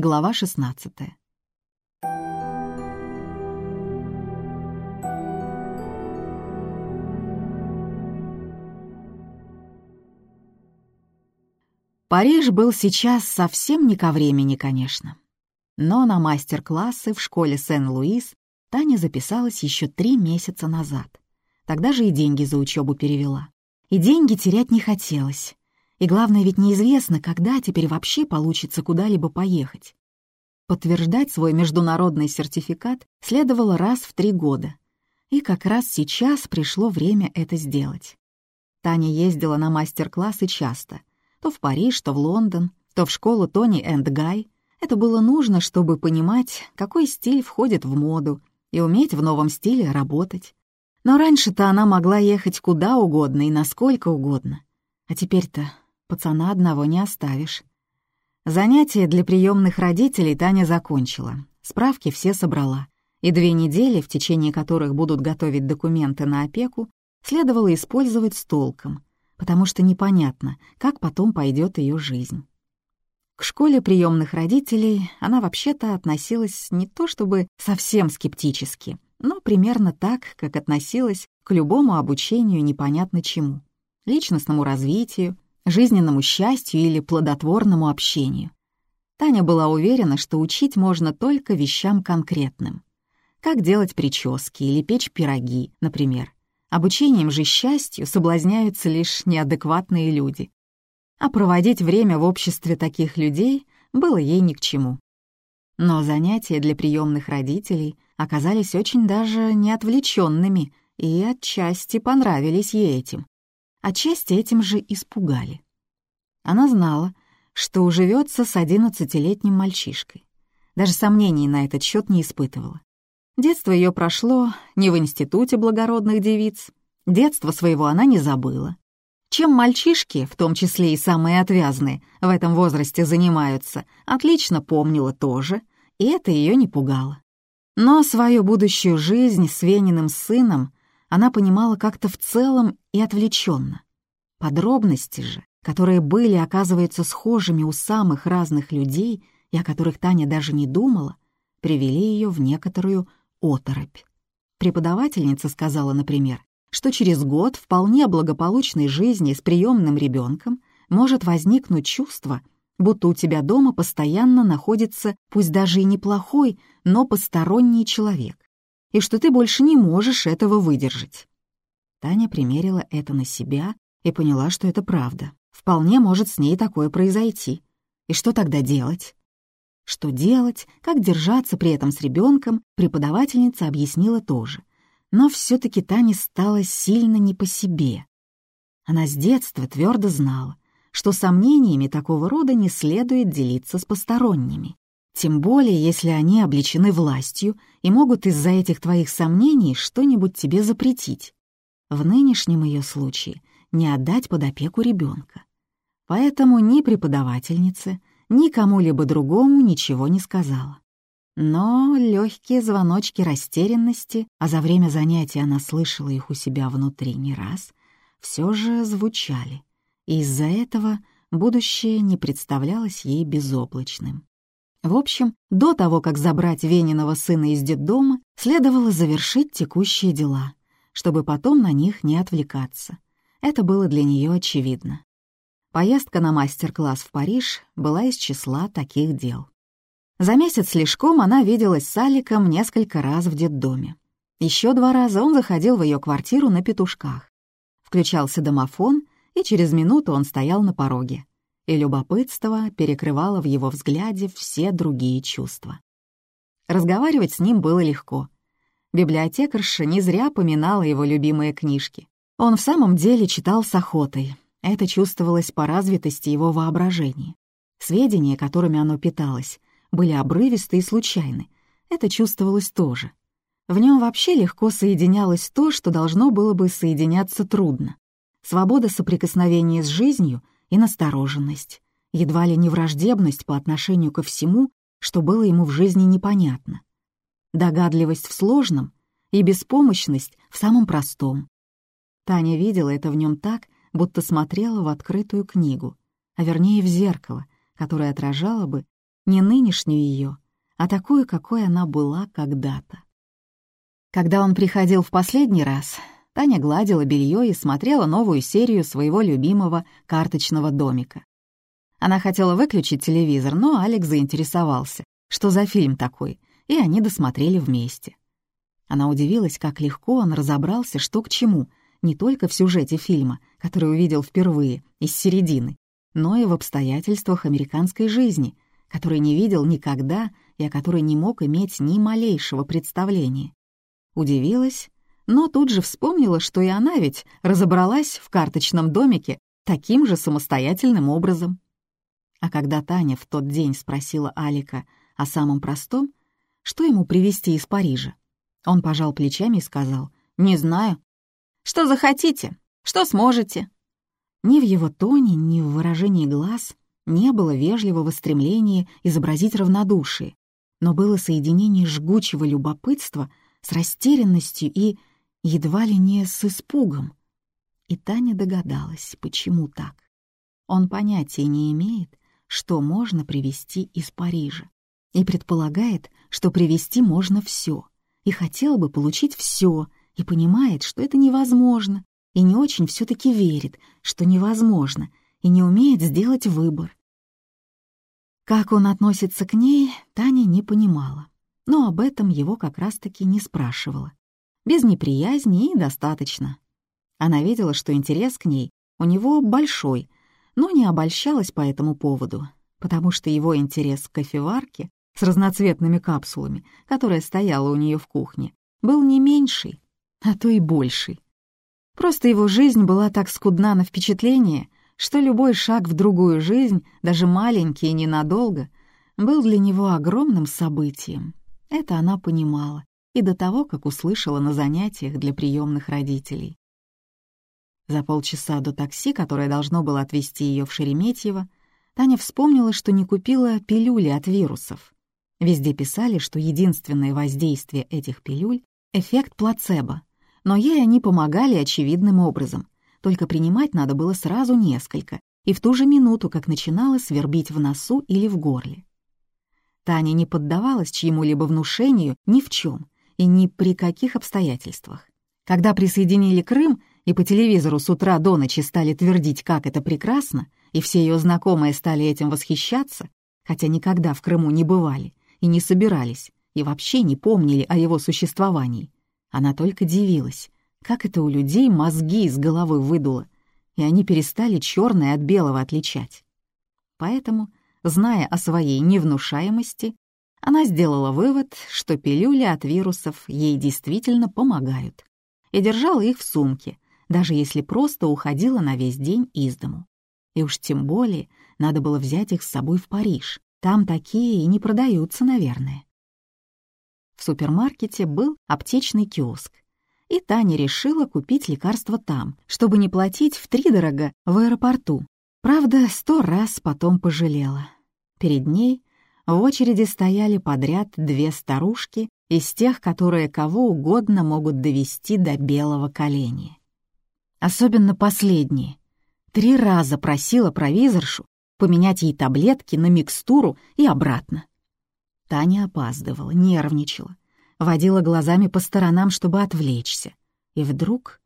Глава 16. Париж был сейчас совсем не ко времени, конечно. Но на мастер-классы в школе Сен-Луис Таня записалась еще три месяца назад. Тогда же и деньги за учебу перевела. И деньги терять не хотелось. И главное, ведь неизвестно, когда теперь вообще получится куда-либо поехать. Подтверждать свой международный сертификат следовало раз в три года. И как раз сейчас пришло время это сделать. Таня ездила на мастер-классы часто, то в Париж, то в Лондон, то в школу Тони энд Гай. Это было нужно, чтобы понимать, какой стиль входит в моду, и уметь в новом стиле работать. Но раньше-то она могла ехать куда угодно и насколько угодно. А теперь-то пацана одного не оставишь. Занятия для приемных родителей Таня закончила. Справки все собрала. И две недели, в течение которых будут готовить документы на опеку, следовало использовать с толком, потому что непонятно, как потом пойдет ее жизнь. К школе приемных родителей она вообще-то относилась не то чтобы совсем скептически, но примерно так, как относилась к любому обучению непонятно чему — личностному развитию, жизненному счастью или плодотворному общению. Таня была уверена, что учить можно только вещам конкретным. Как делать прически или печь пироги, например. Обучением же счастью соблазняются лишь неадекватные люди. А проводить время в обществе таких людей было ей ни к чему. Но занятия для приемных родителей оказались очень даже неотвлеченными и отчасти понравились ей этим. Отчасти этим же испугали. Она знала, что уживется с одиннадцатилетним мальчишкой. Даже сомнений на этот счет не испытывала. Детство ее прошло не в институте благородных девиц. Детство своего она не забыла. Чем мальчишки, в том числе и самые отвязные, в этом возрасте занимаются, отлично помнила тоже, и это ее не пугало. Но свою будущую жизнь с Вениным сыном она понимала как-то в целом и отвлеченно. Подробности же, которые были, оказывается, схожими у самых разных людей и о которых Таня даже не думала, привели ее в некоторую оторопь. Преподавательница сказала, например, что через год вполне благополучной жизни с приемным ребенком может возникнуть чувство, будто у тебя дома постоянно находится, пусть даже и неплохой, но посторонний человек, и что ты больше не можешь этого выдержать. Таня примерила это на себя и поняла, что это правда. Вполне может с ней такое произойти. И что тогда делать? Что делать, как держаться при этом с ребенком, преподавательница объяснила тоже. Но все-таки Тане стало сильно не по себе. Она с детства твердо знала, что сомнениями такого рода не следует делиться с посторонними. Тем более, если они обличены властью и могут из-за этих твоих сомнений что-нибудь тебе запретить. В нынешнем ее случае не отдать под опеку ребенка. Поэтому ни преподавательнице, ни кому-либо другому ничего не сказала. Но легкие звоночки растерянности, а за время занятия она слышала их у себя внутри не раз, все же звучали, и из-за этого будущее не представлялось ей безоблачным. В общем, до того, как забрать Вениного сына из детдома, следовало завершить текущие дела, чтобы потом на них не отвлекаться. Это было для нее очевидно. Поездка на мастер-класс в Париж была из числа таких дел. За месяц слишком она виделась с Аликом несколько раз в детдоме. Еще два раза он заходил в ее квартиру на петушках. Включался домофон, и через минуту он стоял на пороге. И любопытство перекрывало в его взгляде все другие чувства. Разговаривать с ним было легко. Библиотекарша не зря поминала его любимые книжки. Он в самом деле читал с охотой. Это чувствовалось по развитости его воображения. Сведения, которыми оно питалось, были обрывисты и случайны. Это чувствовалось тоже. В нем вообще легко соединялось то, что должно было бы соединяться трудно. Свобода соприкосновения с жизнью и настороженность, едва ли не враждебность по отношению ко всему, что было ему в жизни непонятно. Догадливость в сложном и беспомощность в самом простом. Таня видела это в нем так, будто смотрела в открытую книгу, а вернее в зеркало, которое отражало бы Не нынешнюю ее, а такую, какой она была когда-то. Когда он приходил в последний раз, Таня гладила белье и смотрела новую серию своего любимого карточного домика. Она хотела выключить телевизор, но Алекс заинтересовался, что за фильм такой, и они досмотрели вместе. Она удивилась, как легко он разобрался, что к чему, не только в сюжете фильма, который увидел впервые, из середины, но и в обстоятельствах американской жизни, который не видел никогда и о которой не мог иметь ни малейшего представления. Удивилась, но тут же вспомнила, что и она ведь разобралась в карточном домике таким же самостоятельным образом. А когда Таня в тот день спросила Алика о самом простом, что ему привезти из Парижа, он пожал плечами и сказал «Не знаю». «Что захотите? Что сможете?» Ни в его тоне, ни в выражении глаз не было вежливого стремления изобразить равнодушие, но было соединение жгучего любопытства с растерянностью и едва ли не с испугом. И Таня догадалась, почему так. Он понятия не имеет, что можно привезти из Парижа, и предполагает, что привезти можно все, и хотел бы получить все, и понимает, что это невозможно, и не очень все таки верит, что невозможно, и не умеет сделать выбор. Как он относится к ней, Таня не понимала, но об этом его как раз-таки не спрашивала. Без неприязни и достаточно. Она видела, что интерес к ней у него большой, но не обольщалась по этому поводу, потому что его интерес к кофеварке с разноцветными капсулами, которая стояла у нее в кухне, был не меньший, а то и больший. Просто его жизнь была так скудна на впечатление, что любой шаг в другую жизнь, даже маленький и ненадолго, был для него огромным событием. Это она понимала и до того, как услышала на занятиях для приемных родителей. За полчаса до такси, которое должно было отвезти ее в Шереметьево, Таня вспомнила, что не купила пилюли от вирусов. Везде писали, что единственное воздействие этих пилюль — эффект плацебо, но ей они помогали очевидным образом, только принимать надо было сразу несколько, и в ту же минуту, как начинала свербить в носу или в горле. Таня не поддавалась чьему-либо внушению ни в чем и ни при каких обстоятельствах. Когда присоединили Крым и по телевизору с утра до ночи стали твердить, как это прекрасно, и все ее знакомые стали этим восхищаться, хотя никогда в Крыму не бывали и не собирались, и вообще не помнили о его существовании, она только дивилась, как это у людей мозги из головы выдуло, и они перестали черное от белого отличать. Поэтому, зная о своей невнушаемости, она сделала вывод, что пилюли от вирусов ей действительно помогают, и держала их в сумке, даже если просто уходила на весь день из дому. И уж тем более надо было взять их с собой в Париж. Там такие и не продаются, наверное. В супермаркете был аптечный киоск, и Таня решила купить лекарство там, чтобы не платить втридорога в аэропорту. Правда, сто раз потом пожалела. Перед ней в очереди стояли подряд две старушки из тех, которые кого угодно могут довести до белого коленя. Особенно последние. Три раза просила провизоршу поменять ей таблетки на микстуру и обратно. Таня опаздывала, нервничала, водила глазами по сторонам, чтобы отвлечься. И вдруг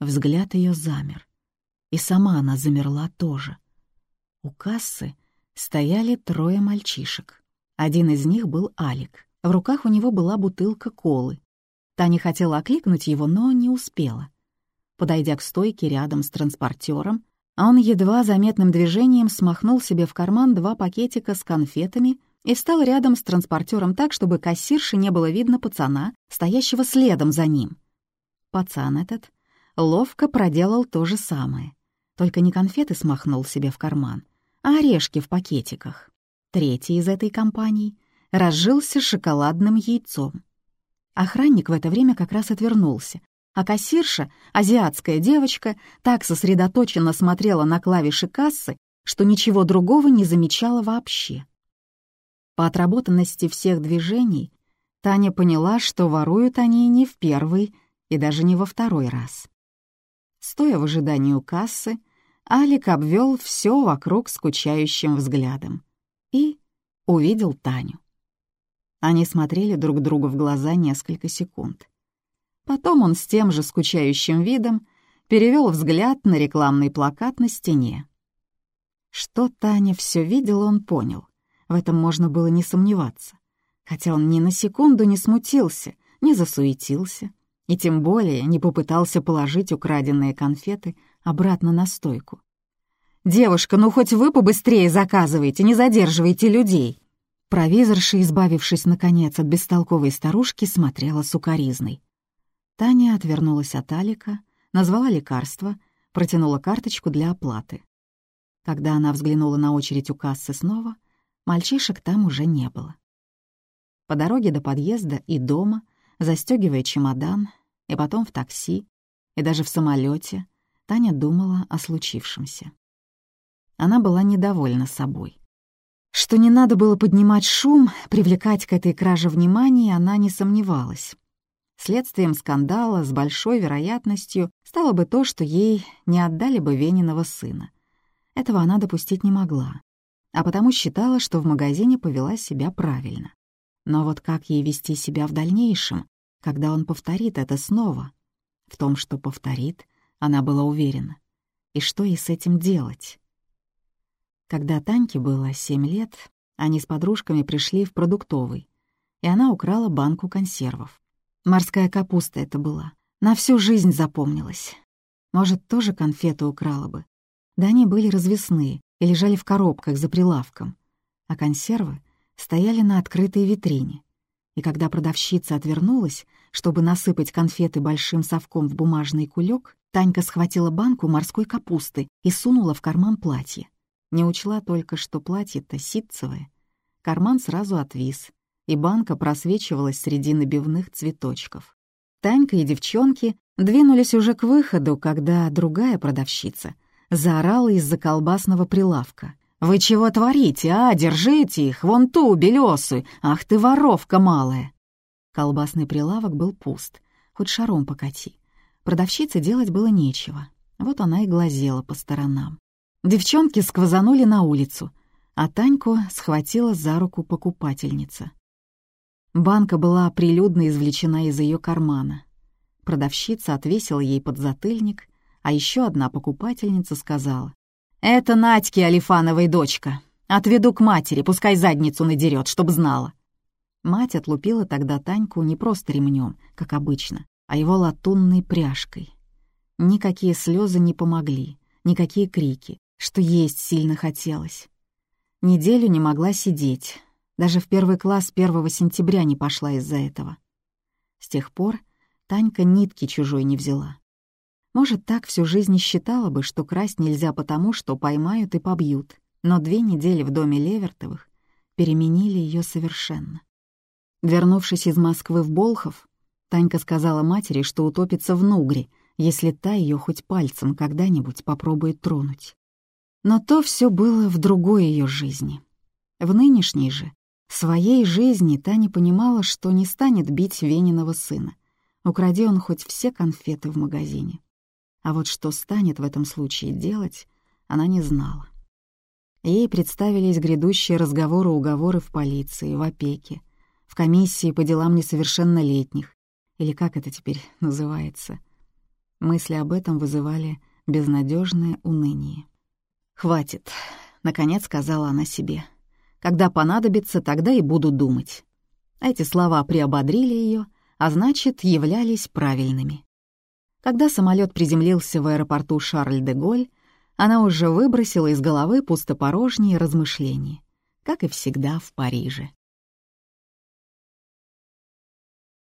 взгляд ее замер. И сама она замерла тоже. У кассы стояли трое мальчишек. Один из них был Алик. В руках у него была бутылка колы. Таня хотела окликнуть его, но не успела. Подойдя к стойке рядом с транспортером, он едва заметным движением смахнул себе в карман два пакетика с конфетами и встал рядом с транспортером так, чтобы кассирше не было видно пацана, стоящего следом за ним. Пацан этот ловко проделал то же самое, только не конфеты смахнул себе в карман, а орешки в пакетиках. Третий из этой компании разжился шоколадным яйцом. Охранник в это время как раз отвернулся, а кассирша, азиатская девочка, так сосредоточенно смотрела на клавиши кассы, что ничего другого не замечала вообще. По отработанности всех движений Таня поняла, что воруют они не в первый и даже не во второй раз. Стоя в ожидании у кассы, Алик обвел все вокруг скучающим взглядом и увидел Таню. Они смотрели друг другу в глаза несколько секунд. Потом он с тем же скучающим видом перевел взгляд на рекламный плакат на стене. Что Таня все видела, он понял. В этом можно было не сомневаться. Хотя он ни на секунду не смутился, не засуетился и тем более не попытался положить украденные конфеты обратно на стойку. «Девушка, ну хоть вы побыстрее заказывайте, не задерживайте людей!» Провизорша, избавившись, наконец, от бестолковой старушки, смотрела сукоризной. Таня отвернулась от Алика, назвала лекарство, протянула карточку для оплаты. Когда она взглянула на очередь у кассы снова, мальчишек там уже не было. По дороге до подъезда и дома, застегивая чемодан, и потом в такси, и даже в самолете, Таня думала о случившемся. Она была недовольна собой. Что не надо было поднимать шум, привлекать к этой краже внимание, она не сомневалась. Следствием скандала с большой вероятностью стало бы то, что ей не отдали бы Вениного сына. Этого она допустить не могла, а потому считала, что в магазине повела себя правильно. Но вот как ей вести себя в дальнейшем, когда он повторит это снова? В том, что повторит, она была уверена. И что ей с этим делать? Когда Таньке было семь лет, они с подружками пришли в продуктовый, и она украла банку консервов. Морская капуста это была. На всю жизнь запомнилась. Может, тоже конфеты украла бы. Да они были развесные и лежали в коробках за прилавком. А консервы стояли на открытой витрине. И когда продавщица отвернулась, чтобы насыпать конфеты большим совком в бумажный кулек, Танька схватила банку морской капусты и сунула в карман платья. Не учла только, что платье-то ситцевое. Карман сразу отвис, и банка просвечивалась среди набивных цветочков. Танька и девчонки двинулись уже к выходу, когда другая продавщица заорала из-за колбасного прилавка. «Вы чего творите, а? Держите их! Вон ту, белёсую! Ах ты воровка малая!» Колбасный прилавок был пуст, хоть шаром покати. Продавщице делать было нечего. Вот она и глазела по сторонам. Девчонки сквозанули на улицу, а Таньку схватила за руку покупательница. Банка была прилюдно извлечена из ее кармана. Продавщица отвесила ей подзатыльник, а еще одна покупательница сказала. «Это Надьки Алифановой дочка. Отведу к матери, пускай задницу надерет, чтоб знала». Мать отлупила тогда Таньку не просто ремнем, как обычно, а его латунной пряжкой. Никакие слезы не помогли, никакие крики, что есть сильно хотелось. Неделю не могла сидеть, даже в первый класс 1 сентября не пошла из-за этого. С тех пор Танька нитки чужой не взяла. Может, так всю жизнь считала бы, что красть нельзя потому, что поймают и побьют, но две недели в доме Левертовых переменили ее совершенно. Вернувшись из Москвы в Болхов, Танька сказала матери, что утопится в Нугре, если та ее хоть пальцем когда-нибудь попробует тронуть. Но то все было в другой ее жизни. В нынешней же Своей жизни Таня понимала, что не станет бить Вениного сына. Укради он хоть все конфеты в магазине. А вот что станет в этом случае делать, она не знала. Ей представились грядущие разговоры-уговоры в полиции, в опеке, в комиссии по делам несовершеннолетних, или как это теперь называется. Мысли об этом вызывали безнадежное уныние. «Хватит», — наконец сказала она себе. Когда понадобится, тогда и буду думать. Эти слова приободрили ее, а значит, являлись правильными. Когда самолет приземлился в аэропорту Шарль-де-Голь, она уже выбросила из головы пустопорожние размышления, как и всегда в Париже.